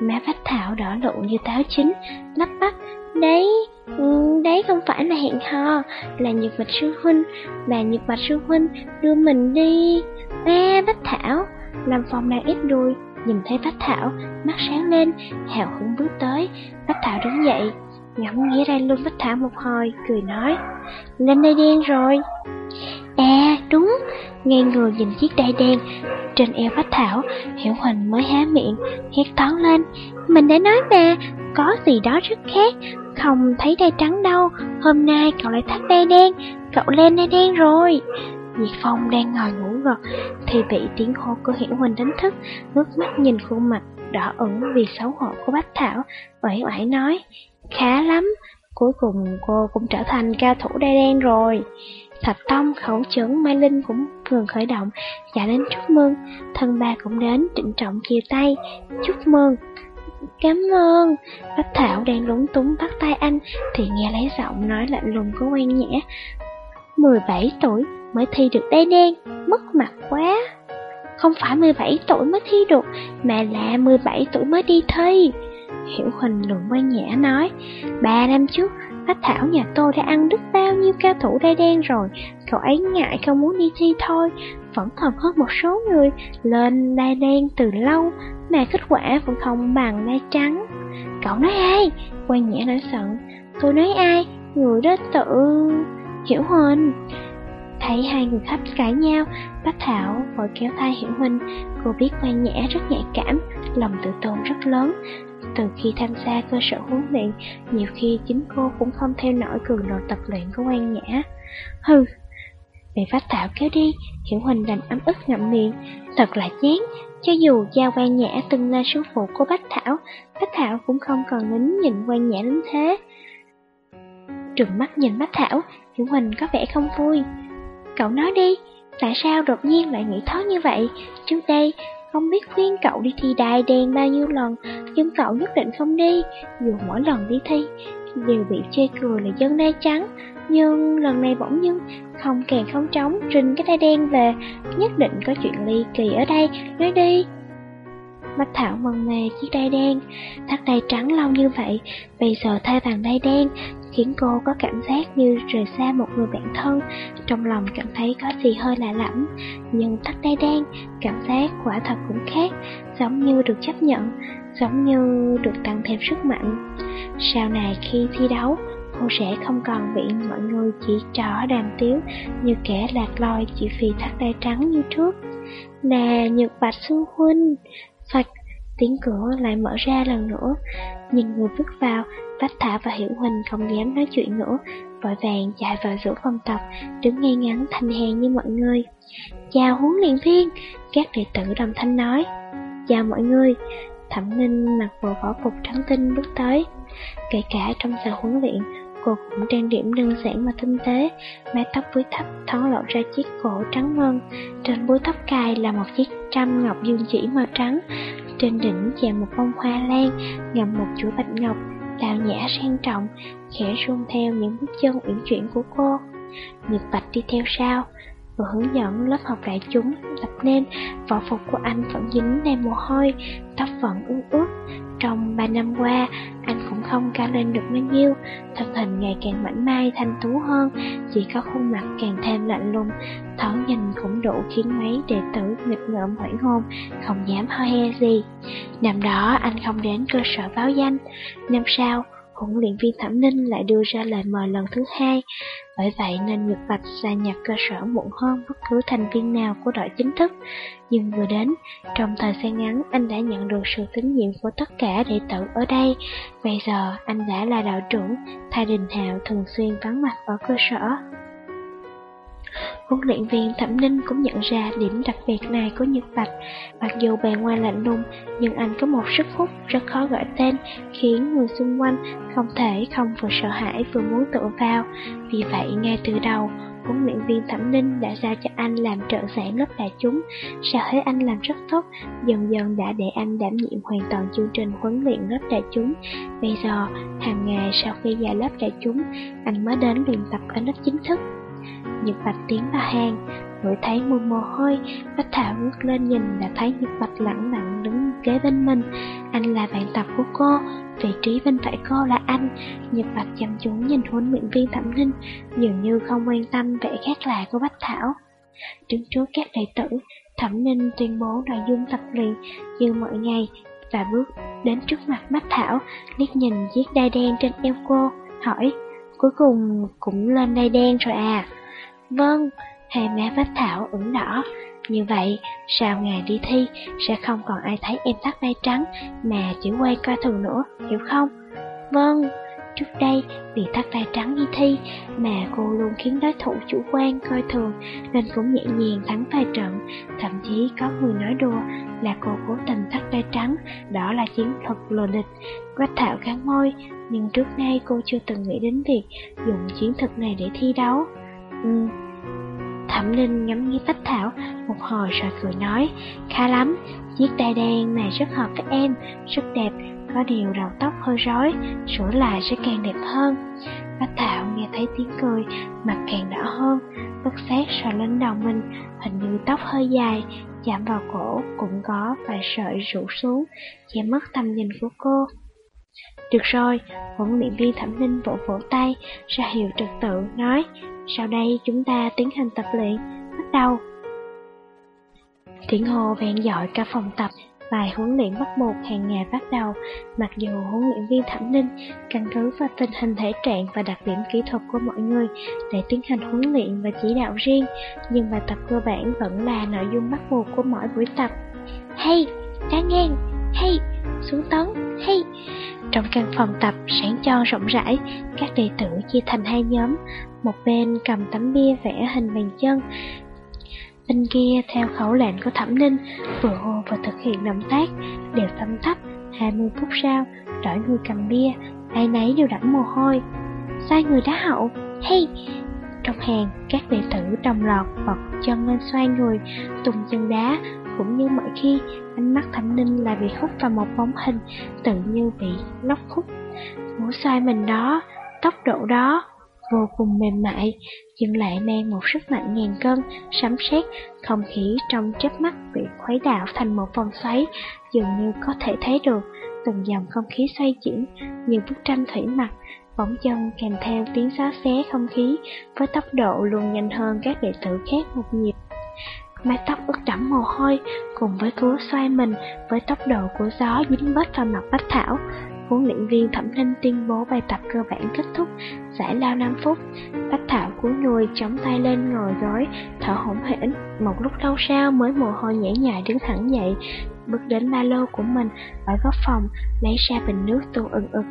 Má Bách Thảo đỏ lộn như táo chín, lắp bắp, đấy, ừ, đấy không phải là hẹn hò, là Nhật Bạch Sư Huynh, là Nhật Bạch Sư Huynh đưa mình đi. Má Bách Thảo, Lâm Phong đang ít đuôi, nhìn thấy Bách Thảo, mắt sáng lên, hào hứng bước tới, Bách Thảo đứng dậy, ngắm nghĩa ra lưng Bách Thảo một hồi, cười nói, lên đây đen rồi. À, đúng, ngay người nhìn chiếc đai đen trên eo Bách Thảo, Hiểu Huỳnh mới há miệng, hét toán lên, mình đã nói mà, có gì đó rất khác, không thấy đai trắng đâu, hôm nay cậu lại thắt đai đen, cậu lên đai đen rồi. Nhị Phong đang ngồi ngủ gật thì bị tiếng hô của Hiển Huỳnh đánh thức, ngước mắt nhìn khuôn mặt đỏ ửng vì xấu hổ của Bách Thảo, uể oải nói, khá lắm, cuối cùng cô cũng trở thành cao thủ đai đen rồi. Thạch Tông, Khẩu Trưởng, Mai Linh cũng vừa khởi động, chạy đến chúc mừng, thân ba cũng đến trịnh trọng chia tay, chúc mừng. Cảm ơn, Bách Thảo đang lúng túng bắt tay anh thì nghe lấy giọng nói lạnh lùng của quan nhã. 17 tuổi mới thi được đai đen, mất mặt quá. Không phải 17 tuổi mới thi được, mà là 17 tuổi mới đi thi. Hiểu Huỳnh luận quan nhã nói, ba năm trước, Bách Thảo nhà tôi đã ăn đứt bao nhiêu cao thủ đai đen rồi, cậu ấy ngại không muốn đi thi thôi, vẫn còn hơn một số người lên đai đen từ lâu, mà kết quả vẫn không bằng đai trắng. Cậu nói ai? Quan nhã nói giận, tôi nói ai, người đó tự... Hiểu Huỳnh. Thấy hai người khách cãi nhau, Bách Thảo vội kéo tay Hiểu Huynh. Cô biết quan nhã rất nhạy cảm, lòng tự tôn rất lớn. Từ khi tham gia cơ sở huấn luyện, nhiều khi chính cô cũng không theo nổi cường độ tập luyện của quan nhã. Hừ, bị Bách Thảo kéo đi, Hiểu Huynh đành ấm ức ngậm miệng. Thật là chán, cho dù gia quan nhã từng là sư phụ của Bách Thảo, Bách Thảo cũng không còn nín nhìn quan nhã đến thế. Trừng mắt nhìn Bách Thảo, Hiểu Huỳnh có vẻ không vui. Cậu nói đi, tại sao đột nhiên lại nghĩ thoát như vậy? Trước đây, không biết khuyên cậu đi thi đài đen bao nhiêu lần, nhưng cậu nhất định không đi, dù mỗi lần đi thi đều bị chê cười là dân đai trắng. Nhưng lần này bỗng dưng không kèn không trống trình cái đai đen về, nhất định có chuyện ly kỳ ở đây, nói đi. Bách Thảo mần mề chiếc đai đen, thắt đai trắng lâu như vậy, bây giờ thay bằng đai đen, khiến cô có cảm giác như rời xa một người bạn thân, trong lòng cảm thấy có gì hơi lạ lẫm, nhưng thắt đai đen, cảm giác quả thật cũng khác, giống như được chấp nhận, giống như được tăng thêm sức mạnh. Sau này khi thi đấu, cô sẽ không còn bị mọi người chỉ trỏ đàm tiếu như kẻ lạc loi chỉ vì thắt đai trắng như trước. Nè, nhược Bạch Sư Huynh, Phật, tiếng cửa lại mở ra lần nữa. Nhìn người bước vào, Bách Thả và Hiểu Huỳnh không dám nói chuyện nữa, vội vàng chạy vào giữa phòng tập, đứng ngay ngắn thanh hàng như mọi người. Chào huấn luyện viên, các đệ tử đồng thanh nói. Chào mọi người, Thẩm Ninh mặc bộ võ phục trắng tinh bước tới. Kể cả trong giờ huấn luyện, cô cũng trang điểm đơn giản mà tinh tế, mái tóc búi thấp thoáng lộ ra chiếc cổ trắng ngân. Trên búi tóc cài là một chiếc trăm ngọc dương chỉ màu trắng, trên đỉnh chạm một bông hoa lan, ngầm một chuỗi bạch ngọc, đào nhã sang trọng, khẽ rung theo những bước chân uyển chuyển của cô. Nhật Bạch đi theo sau, vừa hướng dẫn lớp học đại chúng lập nên võ phục của anh vẫn dính đầy mồ hôi, tóc vẫn ướt ướt. Trong ba năm qua, anh cũng không cao lên được bao nhiêu, thân hình ngày càng mảnh mai thanh tú hơn, chỉ có khuôn mặt càng thêm lạnh lùng, thoáng nhìn cũng đủ khiến mấy đệ tử nghịch ngợm hoảng hôn, không dám ho he gì. Năm đó anh không đến cơ sở báo danh, năm sau huấn luyện viên Thẩm Ninh lại đưa ra lời mời lần thứ hai. Bởi vậy nên Nhật Bạch gia nhập cơ sở muộn hơn bất cứ thành viên nào của đội chính thức. Nhưng vừa đến, trong thời gian ngắn anh đã nhận được sự tín nhiệm của tất cả đệ tử ở đây. Bây giờ anh đã là đạo trưởng, Thay Đình Hạo thường xuyên vắng mặt ở cơ sở. Huấn luyện viên Thẩm Ninh cũng nhận ra điểm đặc biệt này của Nhật Bạch. Mặc dù bề ngoài lạnh lùng, nhưng anh có một sức hút rất khó gọi tên, khiến người xung quanh không thể không vừa sợ hãi vừa muốn tựa vào. Vì vậy, ngay từ đầu, huấn luyện viên Thẩm Ninh đã giao cho anh làm trợ giảng lớp đại chúng. Sao thấy anh làm rất tốt, dần dần đã để anh đảm nhiệm hoàn toàn chương trình huấn luyện lớp đại chúng. Bây giờ, hàng ngày sau khi dạy lớp đại chúng, anh mới đến luyện tập ở lớp chính thức. Nhật Bạch tiến vào hàng, ngửi thấy mùi mồ hôi, Bách Thảo ngước lên nhìn đã thấy Nhật Bạch lặng lặng đứng kế bên mình. Anh là bạn tập của cô, vị trí bên phải cô là anh. Nhật Bạch chăm chú nhìn huấn luyện viên Thẩm Ninh, dường như không quan tâm vẻ khác lạ của Bách Thảo. Đứng trước các đệ tử, Thẩm Ninh tuyên bố nội dung tập luyện như mọi ngày và bước đến trước mặt Bách Thảo, liếc nhìn chiếc đai đen trên eo cô, hỏi, cuối cùng cũng lên đai đen rồi à? Vâng, hai má vách thảo ửng đỏ. Như vậy, sau ngày đi thi, sẽ không còn ai thấy em tắt tay trắng, mà chỉ quay coi thường nữa, hiểu không? Vâng, trước đây vì tắt tay trắng đi thi, mà cô luôn khiến đối thủ chủ quan coi thường, nên cũng nhẹ nhàng thắng vài trận. Thậm chí có người nói đùa là cô cố tình tắt tay trắng, đó là chiến thuật lừa địch. Quách thảo cắn môi, nhưng trước nay cô chưa từng nghĩ đến việc dùng chiến thuật này để thi đấu. Ừ. Thẩm Ninh ngắm nghĩ Bách Thảo một hồi rồi cười nói, khá lắm, chiếc đai đen này rất hợp với em, rất đẹp, có điều đầu tóc hơi rối, sửa lại sẽ càng đẹp hơn. Bách Thảo nghe thấy tiếng cười, mặt càng đỏ hơn, bất xét sờ lên đầu mình, hình như tóc hơi dài, chạm vào cổ cũng có vài sợi rủ xuống, che mất tầm nhìn của cô. Được rồi, huấn luyện viên thẩm ninh vỗ vỗ tay, ra hiệu trật tự, nói, sau đây chúng ta tiến hành tập luyện, bắt đầu. Tiếng hồ vang dội cả phòng tập, Bài huấn luyện bắt buộc hàng ngày bắt đầu, mặc dù huấn luyện viên Thẩm Ninh căn cứ vào tình hình thể trạng và đặc điểm kỹ thuật của mọi người để tiến hành huấn luyện và chỉ đạo riêng, nhưng bài tập cơ bản vẫn là nội dung bắt buộc của mỗi buổi tập. Hay, đá ngang, hay, xuống tấn, hay. Trong căn phòng tập sáng cho rộng rãi, các đệ tử chia thành hai nhóm, một bên cầm tấm bia vẽ hình bàn chân, Bên kia theo khẩu lệnh của Thẩm Ninh Vừa hô và thực hiện động tác Đều tâm thấp 20 phút sau Đổi người cầm bia Ai nấy đều đẫm mồ hôi. Sai người đá hậu Hey! Trong hàng các đệ tử đồng loạt bật chân lên xoay người tung chân đá cũng như mọi khi Ánh mắt Thẩm Ninh lại bị hút vào một bóng hình Tự như bị lóc khúc Ngủ xoay mình đó Tốc độ đó vô cùng mềm mại, nhưng lại mang một sức mạnh ngàn cân, sấm sét, không khí trong chớp mắt bị khuấy đảo thành một vòng xoáy, dường như có thể thấy được từng dòng không khí xoay chuyển như bức tranh thủy mặc, bóng chân kèm theo tiếng xá xé không khí với tốc độ luôn nhanh hơn các đệ tử khác một nhịp. Mái tóc ướt đẫm mồ hôi cùng với cú xoay mình với tốc độ của gió dính bết vào mặt Bách Thảo, Huấn luyện viên Thẩm thanh tuyên bố bài tập cơ bản kết thúc, giải lao 5 phút. Bách Thảo cúi người chống tay lên ngồi gối, thở hổn hển. Một lúc lâu sau mới mồ hôi nhễ nhại đứng thẳng dậy, bước đến ba lô của mình ở góc phòng, lấy ra bình nước tu ừng ực.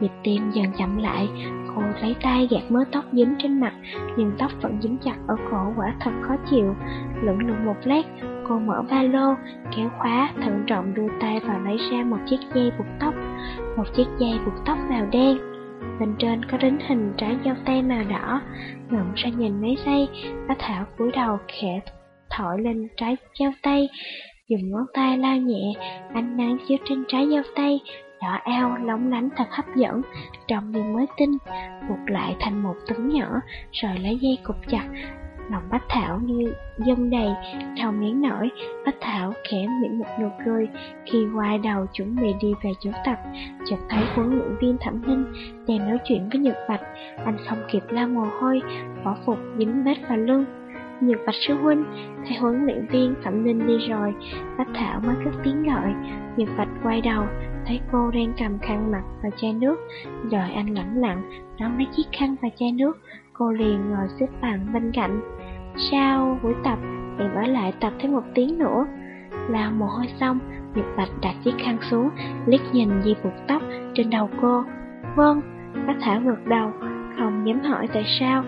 Nhịp tim dần chậm lại, cô lấy tay gạt mớ tóc dính trên mặt, nhưng tóc vẫn dính chặt ở cổ quả thật khó chịu. Lưỡng lự một lát, cô mở ba lô, kéo khóa, thận trọng đưa tay vào lấy ra một chiếc dây buộc tóc, một chiếc dây buộc tóc màu đen. Bên trên có đính hình trái dâu tây màu đỏ, ngậm ra nhìn mấy giây, bác Thảo cúi đầu khẽ thổi lên trái dâu tây, dùng ngón tay lao nhẹ, ánh nắng chiếu trên trái dâu tây, đỏ ao lóng lánh thật hấp dẫn, trông như mới tinh, buộc lại thành một túm nhỏ, rồi lấy dây cục chặt. Lòng Bách Thảo như dâng đầy, đầu miếng nổi, Bách Thảo khẽ mỉm một nụ cười khi quay đầu chuẩn bị đi về chỗ tập, chợt thấy huấn luyện viên Thẩm Ninh đang nói chuyện với Nhật Bạch, anh không kịp lau mồ hôi, bỏ phục dính vết vào lưng. Nhật Bạch sư huynh, thầy huấn luyện viên phạm Ninh đi rồi, Bách Thảo mới cất tiếng gọi. Nhật Bạch quay đầu, thấy cô đang cầm khăn mặt và chai nước. Đợi anh lẳng lặng, đón lấy chiếc khăn và chai nước, cô liền ngồi xếp bằng bên cạnh. Sau buổi tập, em ở lại tập thêm một tiếng nữa. Lao mồ hôi xong, Nhật Bạch đặt chiếc khăn xuống, liếc nhìn di buộc tóc trên đầu cô. Vâng, Bách Thảo ngược đầu, không dám hỏi tại sao.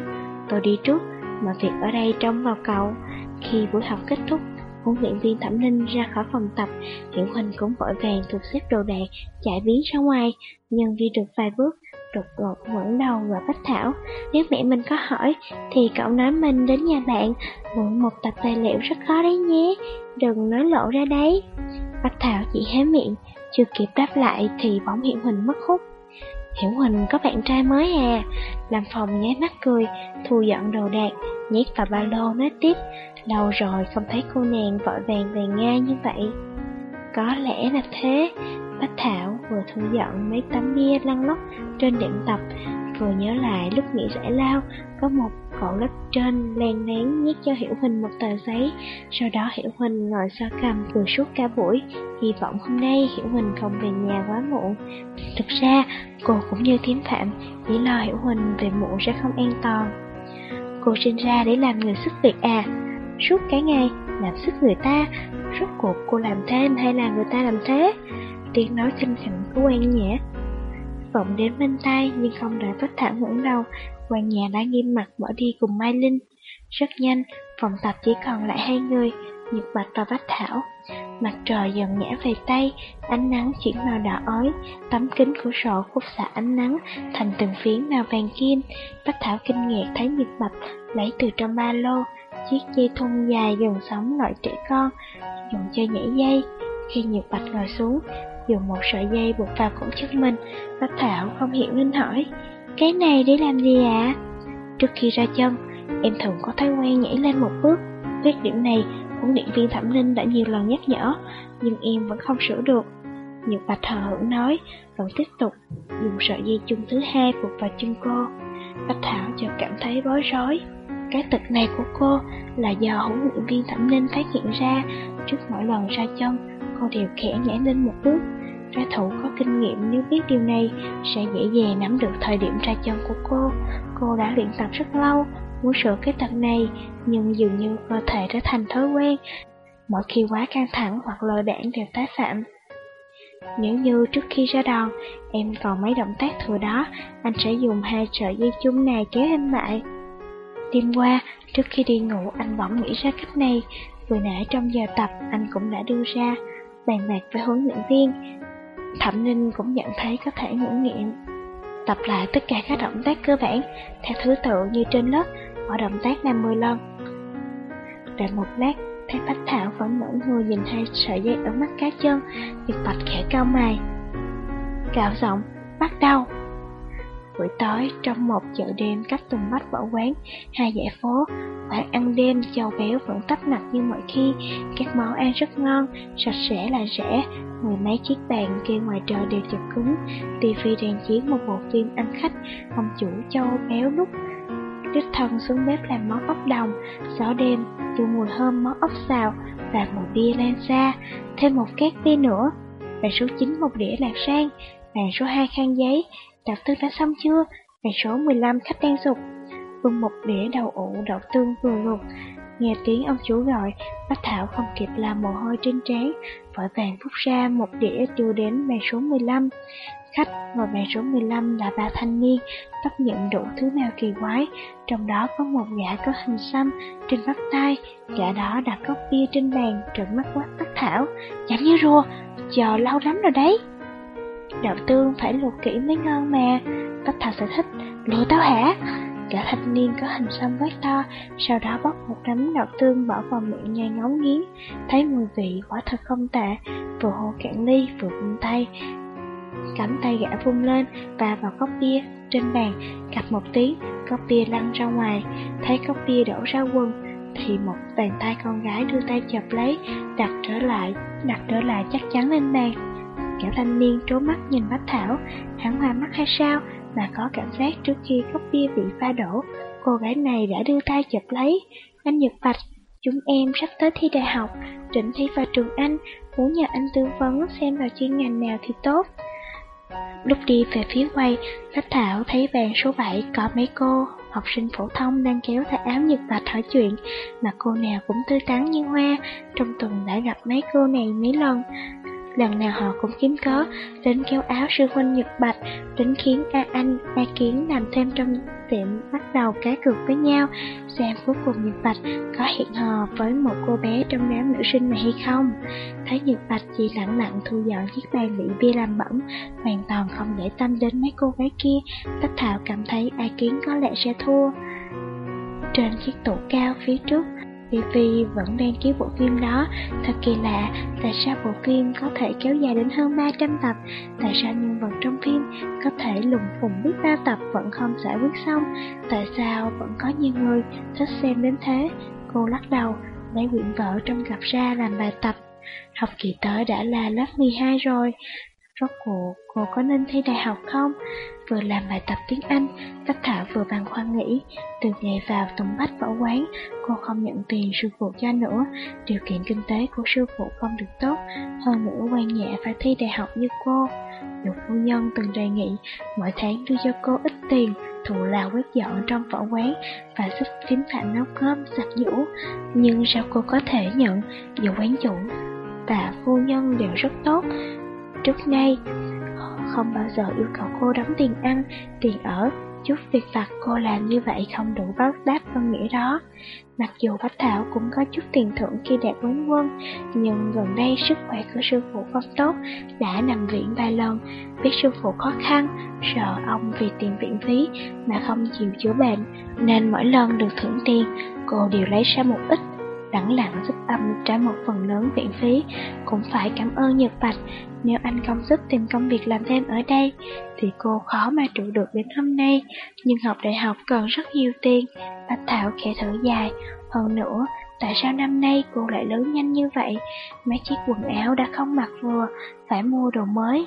Tôi đi trước, mọi việc ở đây trông vào cậu. Khi buổi học kết thúc, huấn luyện viên Thẩm Ninh ra khỏi phòng tập, Hiểu Huỳnh cũng vội vàng thuộc xếp đồ đạc, chạy biến ra ngoài, nhưng đi được vài bước, đột ngột ngẩng đầu và Bách Thảo. Nếu mẹ mình có hỏi, thì cậu nói mình đến nhà bạn, mượn một tập tài liệu rất khó đấy nhé, đừng nói lộ ra đấy. Bách Thảo chỉ hé miệng, chưa kịp đáp lại thì bóng Hiểu Huỳnh mất hút. Hiểu Huỳnh có bạn trai mới à? Làm phòng nháy mắt cười, Thu dọn đồ đạc, Nhét vào ba lô nói tiếp. Lâu rồi không thấy cô nàng vội vàng về ngay như vậy. Có lẽ là thế. Bách Thảo vừa thu dọn mấy tấm bia lăn lóc trên đệm tập. Vừa nhớ lại, lúc nghỉ giải lao, Có một cậu lớp trên len lén nhét cho Hiểu Huỳnh một tờ giấy. Sau đó Hiểu Huỳnh ngồi sau cầm cười suốt cả buổi. Hy vọng hôm nay Hiểu Huỳnh không về nhà quá muộn. Thực ra, cô cũng như thiếm phạm, Chỉ lo Hiểu Huỳnh về muộn sẽ không an toàn. Cô sinh ra để làm người sức việc à? Suốt cả ngày, làm sức người ta. Rốt cuộc cô làm thêm hay là người ta làm thế? Tiếng nói xinh xắn của quan nhã. Vọng đến bên tai nhưng không đợi Bách Thảo ngẩng đầu quan nhà đã nghiêm mặt bỏ đi cùng Mai Linh. Rất nhanh, phòng tập chỉ còn lại hai người Nhật Bạch và Bách Thảo. Mặt trời dần ngã về Tây Ánh nắng chuyển màu đỏ ói. Tấm kính cửa sổ khúc xạ ánh nắng Thành từng phiến màu vàng kim. Bách Thảo kinh ngạc thấy Nhật Bạch Lấy từ trong ba lô Chiếc dây thun dài gần sóng loại trẻ con Dùng chơi nhảy dây. Khi Nhật Bạch ngồi xuống Dùng một sợi dây buộc vào cổ chân mình Bách Thảo không hiểu nên hỏi Cái này để làm gì ạ? Trước khi ra chân Em thường có thói quen nhảy lên một bước. Biết điểm này Huấn luyện viên Thẩm Linh đã nhiều lần nhắc nhở Nhưng em vẫn không sửa được. Nhược Bạch hờ hững nói Vẫn tiếp tục dùng sợi dây chung thứ hai buộc vào chân cô. Bách Thảo chợt cảm thấy bối rối. Cái tật này của cô là do huấn luyện viên Thẩm Linh phát hiện ra trước mỗi lần ra chân, cô đều khẽ nhảy lên một bước. Ra thủ có kinh nghiệm nếu biết điều này sẽ dễ dàng nắm được thời điểm ra chân của cô. Cô đã luyện tập rất lâu, muốn sửa cái tật này, nhưng dường như cơ thể đã thành thói quen. Mỗi khi quá căng thẳng hoặc lơ đảng đều tái phạm. Nếu như trước khi ra đòn, em còn mấy động tác thừa đó, anh sẽ dùng hai sợi dây chung này kéo em lại. Đêm qua, trước khi đi ngủ anh bỗng nghĩ ra cách này, vừa nãy trong giờ tập anh cũng đã đưa ra, bàn bạc với huấn luyện viên. Thẩm Ninh cũng nhận thấy có thể ngủ nghiệm. Tập lại tất cả các động tác cơ bản, theo thứ tự như trên lớp, ở động tác làm 10 lần. Rồi một lát, thấy Bách Thảo vẫn ngẩn người nhìn hai sợi dây ở mắt cá chân, việc bạch khẽ cao mày. Cạo giọng, bắt đầu. Buổi tối, trong một chợ đêm cách Tùng Bách võ quán, hai dãy phố, quán ăn đêm giàu béo vẫn tấp nập như mọi khi, các món ăn rất ngon, sạch sẽ là rẻ, mười mấy chiếc bàn kia ngoài trời đều chật cứng, tivi đang chiếu một bộ phim ăn khách, ông chủ châu béo lúc đích thân xuống bếp làm món ốc đồng, gió đêm, từ mùi hơm món ốc xào và mùi bia lan xa, thêm một két bia nữa. Bàn số 9 một đĩa lạc sang, bàn số 2 khăn giấy, đậu tương đã xong chưa? Bàn số 15 khách đang dục. Vương một đĩa đầu ủ đậu tương vừa luộc. Nghe tiếng ông chú gọi, Bách Thảo không kịp làm mồ hôi trên trán, vội vàng phút ra một đĩa đưa đến bàn số 15. Khách ngồi bàn số 15 là ba thanh niên, tóc nhuộm đủ thứ mèo kỳ quái, trong đó có một gã có hình xăm trên bắp tay, gã đó đặt cốc bia trên bàn, trợn mắt quát Bách Thảo, giảm như rùa, chờ lâu lắm rồi đấy. Đậu tương phải luộc kỹ mới ngon mà, tất Thảo sẽ thích, Lùa tao hả? Cả thanh niên có hình xăm quét to, sau đó bóc một nắm đậu tương bỏ vào miệng nhai ngấu nghiến, thấy mùi vị quả thật không tệ, vừa hô cạn ly vừa vung tay, cắm tay gã vung lên và vào cốc bia. Trên bàn, Gặp một tiếng, cốc bia lăn ra ngoài, thấy cốc bia đổ ra quần, thì một bàn tay con gái đưa tay chập lấy, đặt trở lại, đặt trở lại chắc chắn lên bàn. Kẻ thanh niên trố mắt nhìn Bách Thảo, hắn hoa mắt hay sao mà có cảm giác trước khi cốc bia bị pha đổ, cô gái này đã đưa tay chụp lấy. Anh Nhật Bạch, chúng em sắp tới thi đại học, định thi vào trường Anh, muốn nhờ anh tư vấn xem vào chuyên ngành nào thì tốt. Lúc đi về phía quay, Bách Thảo thấy bàn số 7 có mấy cô học sinh phổ thông đang kéo tay áo Nhật Bạch hỏi chuyện, mà cô nào cũng tươi tắn như hoa, trong tuần đã gặp mấy cô này mấy lần. Lần nào họ cũng kiếm cớ đến kéo áo sư huynh Nhật Bạch, đến khiến A Anh, A Kiến làm thêm trong tiệm bắt đầu cá cược với nhau, xem cuối cùng Nhật Bạch có hẹn hò với một cô bé trong đám nữ sinh này hay không. Thấy Nhật Bạch chỉ lặng lặng thu dọn chiếc bàn bị bia làm bẩn, hoàn toàn không để tâm đến mấy cô gái kia, Tất Thảo cảm thấy A Kiến có lẽ sẽ thua. Trên chiếc tủ cao phía trước, Vivi vẫn đang chiếu bộ phim đó, thật kỳ lạ, tại sao bộ phim có thể kéo dài đến hơn 300 tập, tại sao nhân vật trong phim có thể lùng phùng biết bao tập vẫn không giải quyết xong, tại sao vẫn có nhiều người thích xem đến thế. Cô lắc đầu, lấy quyển vở trong cặp ra làm bài tập. Học kỳ tới đã là lớp 12 rồi, Rốt cuộc cô có nên thi đại học không? Vừa làm bài tập tiếng Anh, cách Thảo vừa băn khoăn nghĩ. Từ ngày vào Tùng Bách võ quán, cô không nhận tiền sư phụ cho nữa. Điều kiện kinh tế của sư phụ không được tốt, hơn nữa quan nhẹ phải thi đại học như cô. Dù phu nhân từng đề nghị mỗi tháng đưa cho cô ít tiền, thù lao quét dọn trong võ quán và giúp phím phạm nấu cơm, giặt giũ. Nhưng sao cô có thể nhận, dù quán chủ và phu nhân đều rất tốt, Trước nay, không bao giờ yêu cầu cô đóng tiền ăn, tiền ở, chút việc vặt cô làm như vậy không đủ báo đáp phân nghĩa đó. Mặc dù Bách Thảo cũng có chút tiền thưởng khi đạt quán quân, nhưng gần đây sức khỏe của sư phụ không tốt, đã nằm viện vài lần, biết sư phụ khó khăn, sợ ông vì tiền viện phí mà không chịu chữa bệnh, nên mỗi lần được thưởng tiền, cô đều lấy ra một ít lẳng lặng giúp ông trả một phần lớn viện phí, cũng phải cảm ơn Nhật Bạch. Nếu anh không giúp tìm công việc làm thêm ở đây, thì cô khó mà trụ được đến hôm nay. Nhưng học đại học cần rất nhiều tiền. Bạch Thảo khẽ thở dài. Hơn nữa, tại sao năm nay cô lại lớn nhanh như vậy? Mấy chiếc quần áo đã không mặc vừa, phải mua đồ mới.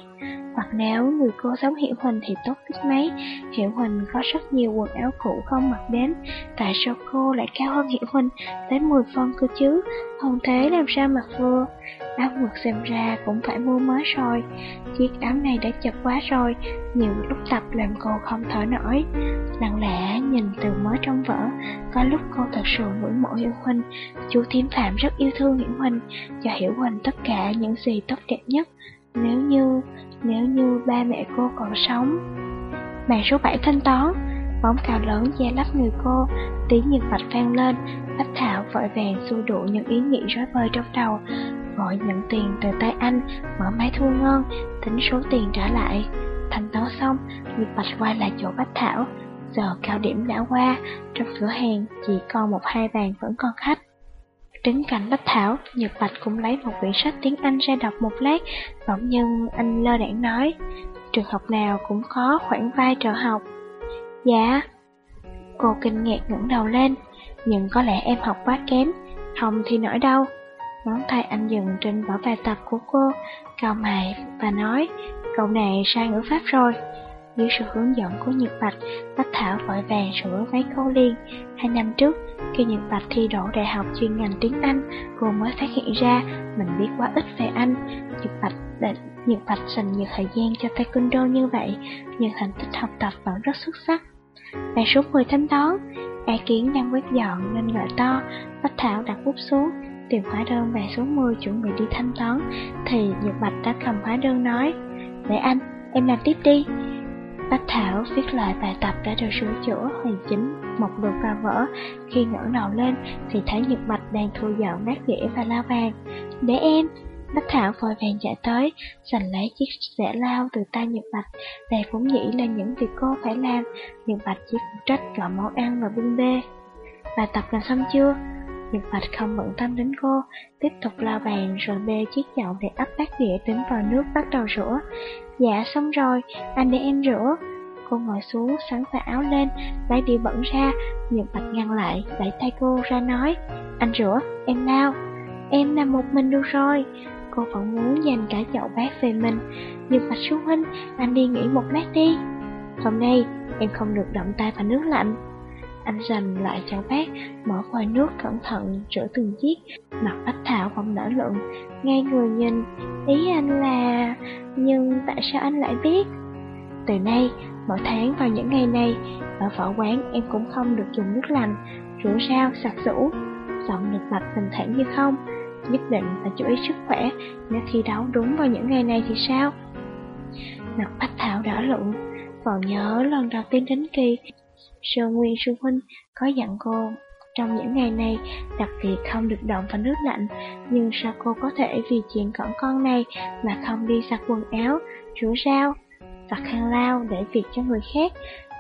Hoặc nếu người cô sống Hiểu Huỳnh thì tốt biết mấy, Hiểu Huỳnh có rất nhiều quần áo cũ không mặc đến, tại sao cô lại cao hơn Hiểu Huỳnh tới 10 phân cơ chứ, không thế làm sao mặc vừa. áo ngực xem ra cũng phải mua mới rồi. Chiếc áo này đã chật quá rồi, nhiều lúc tập làm cô không thở nổi. Lặng lẽ nhìn từ mới trong vở, có lúc cô thật sự ngưỡng mộ Hiểu huỳnh. Chú Thiếm Phạm rất yêu thương Hiểu huỳnh cho Hiểu huỳnh tất cả những gì tốt đẹp nhất. Nếu như, nếu như ba mẹ cô còn sống. Bàn số 7 thanh toán, bóng cao lớn che lấp người cô, tiếng nhật bạch vang lên, Bách Thảo vội vàng xua đuổi những ý nghĩ rối bời trong đầu, vội nhận tiền từ tay anh, mở máy thu ngân, tính số tiền trả lại. Thanh toán xong, Nhật Bạch quay lại chỗ Bách Thảo. Giờ cao điểm đã qua, trong cửa hàng chỉ còn một hai bàn vẫn còn khách. Đứng cạnh Bách Thảo, Nhật Bạch cũng lấy một quyển sách tiếng Anh ra đọc một lát, bỗng nhiên anh lơ đảng nói, trường học nào cũng có khoản vai trợ học. Dạ. Cô kinh ngạc ngẩng đầu lên, nhưng có lẽ em học quá kém, không thì nổi đâu. Ngón tay anh dừng trên bảo bài tập của cô, cao mày và nói, cậu này sai ngữ pháp rồi. Dưới sự hướng dẫn của Nhật Bạch, Bách Thảo vội vàng sửa váy câu liên. Hai năm trước, khi Nhật Bạch thi đỗ đại học chuyên ngành tiếng Anh, cô mới phát hiện ra mình biết quá ít về anh. Nhật Bạch định Nhật Bạch dành nhiều thời gian cho taekwondo như vậy, nhưng thành tích học tập vẫn rất xuất sắc. Bài số 10 tháng đó, A Kiến đang quét dọn nên gọi to, Bách Thảo đặt bút xuống, tìm hóa đơn bài số 10 chuẩn bị đi thanh toán, thì Nhật Bạch đã cầm hóa đơn nói, để anh, em làm tiếp đi. Bách Thảo viết lại bài tập đã được sửa chữa hoàn chỉnh một lượt ra vỡ. Khi ngẩng đầu lên thì thấy Nhật Bạch đang thu dọn nát đĩa và lao bàn. Để em! Bách Thảo vội vàng chạy tới, giành lấy chiếc rẻ lao từ tay Nhật Bạch. Đây vốn dĩ là những việc cô phải làm. Nhật Bạch chỉ phụ trách gọi món ăn và bưng bê. Bài tập làm xong chưa? Nhật Bạch không bận tâm đến cô, tiếp tục lao bàn rồi bê chiếc chậu để ấp bát đĩa tính vào nước bắt đầu rửa. Dạ xong rồi, anh để em rửa. Cô ngồi xuống, sắn tay áo lên, lấy đĩa bẩn ra, Nhật Bạch ngăn lại, đẩy tay cô ra nói, anh rửa, em lao. Em làm một mình được rồi. Cô vẫn muốn dành cả chậu bát về mình. Nhật Bạch xuống huynh, anh đi nghỉ một lát đi. Hôm nay, em không được động tay vào nước lạnh. Anh rành lại cho bát, mở vòi nước cẩn thận rửa từng chiếc. Mặt Bách Thảo không nở lượng, ngay người nhìn. Ý anh là... Nhưng tại sao anh lại biết? Từ nay, mỗi tháng vào những ngày này, ở võ quán em cũng không được dùng nước lạnh, rửa rau, sạch rũ. Giọng được mặt bình thản như không, nhất định phải chú ý sức khỏe, nếu thi đấu đúng vào những ngày này thì sao? Mặt Bách Thảo đỏ lựng, còn nhớ lần đầu tiên đến kỳ, Sơ Nguyên Sư Huynh có dặn cô trong những ngày này đặc biệt không được động vào nước lạnh, nhưng sao cô có thể vì chuyện cỏn con này mà không đi giặt quần áo, rửa rau, giặt khăn lao để việc cho người khác?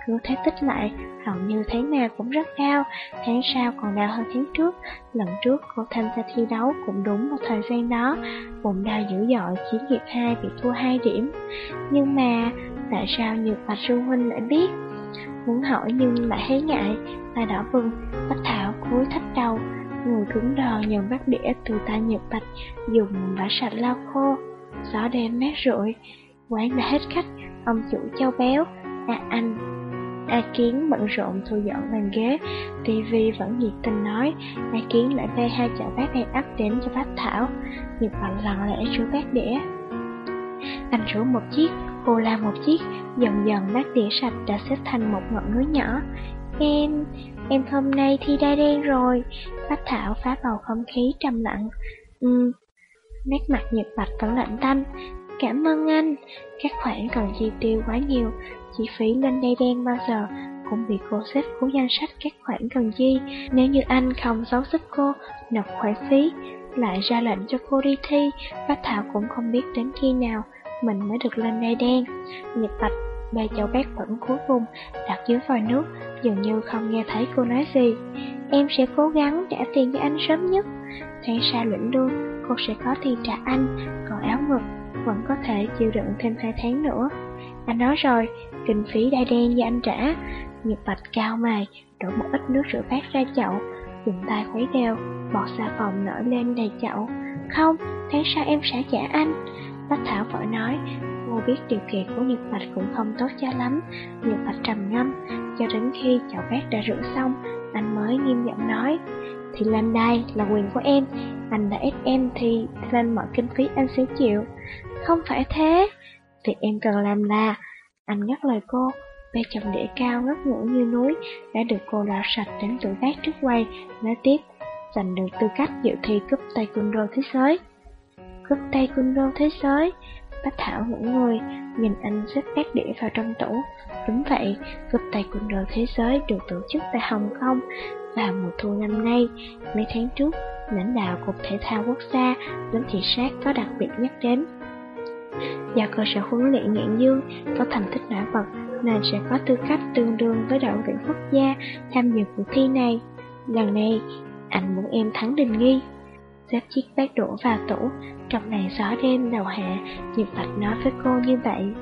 Cứ thế tích lại, hầu như tháng nào cũng rất cao, tháng sau còn đau hơn tháng trước. Lần trước cô tham gia thi đấu cũng đúng vào thời gian đó, bụng đau dữ dội khiến hiệp 2 bị thua 2 điểm. Nhưng mà, tại sao Nhược Bạch Sư Huynh lại biết? Muốn hỏi nhưng lại thấy ngại, Ta đỏ bừng, Bách Thảo cúi thấp đầu, người cứng đò nhận bát đĩa từ tay Nhật Bạch, dùng bả sạch lau khô. Gió đêm mát rượi, quán đã hết khách, ông chủ châu béo, à anh. A Kiến bận rộn thu dọn bàn ghế, TV vẫn nhiệt tình nói, A Kiến lại bê hai chậu bát đầy ắp đến cho Bách Thảo, Nhật Bạch lặng lẽ rửa bát đĩa. Anh rửa một chiếc, cô la một chiếc, dần dần bát đĩa sạch đã xếp thành một ngọn núi nhỏ. Em, em hôm nay thi đa đen rồi. Bách Thảo phá bầu không khí trầm lặng. Ừ, nét mặt nhật bạch vẫn lạnh tanh. Cảm ơn anh, các khoản cần chi tiêu quá nhiều, chi phí lên đai đen bao giờ cũng bị cô xếp của danh sách các khoản cần chi. Nếu như anh không giấu giúp cô nộp khoản phí, lại ra lệnh cho cô đi thi, Bách Thảo cũng không biết đến khi nào mình mới được lên đai đen. Nhật Bạch Ba chậu bác vẫn cuối cùng đặt dưới vòi nước, dường như không nghe thấy cô nói gì. Em sẽ cố gắng trả tiền cho anh sớm nhất. Tháng sau lĩnh lương, cô sẽ có tiền trả anh, còn áo ngực vẫn có thể chịu đựng thêm hai tháng nữa. Anh nói rồi, kinh phí đai đen do anh trả. Nhật Bạch cao mày, đổ một ít nước rửa bát ra chậu, dùng tay khuấy đều, bọt xà phòng nở lên đầy chậu. Không, tháng sau em sẽ trả anh. Bách Thảo vội nói, cô biết điều kiện của Nhật Bạch cũng không tốt cho lắm. Nhật Bạch trầm ngâm, cho đến khi chậu bát đã rửa xong, anh mới nghiêm giọng nói, thì lên đai là quyền của em, anh đã ép em thì lên mọi kinh phí anh sẽ chịu. Không phải thế. Việc em cần làm là, anh ngắt lời cô, Bê chồng đĩa cao ngất ngủ như núi đã được cô lau sạch đến tủ bát trước quay, nói tiếp, giành được tư cách dự thi cúp taekwondo thế giới. Cúp taekwondo thế giới? Bách Thảo ngủ người, nhìn anh xếp bát đĩa vào trong tủ. Đúng vậy, cúp taekwondo thế giới được tổ chức tại Hồng Kông vào mùa thu năm nay. Mấy tháng trước, lãnh đạo Cục Thể thao Quốc gia đến thị sát có đặc biệt nhắc đến. Do cơ sở huấn luyện Ngạn Dương có thành tích nổi bật nên sẽ có tư cách tương đương với đội tuyển quốc gia tham dự cuộc thi này. Lần này, anh muốn em thắng Đình Nghi. Xếp chiếc bát đổ vào tủ, trong làn gió đêm đầu hạ, Diệp Bạch nói với cô như vậy.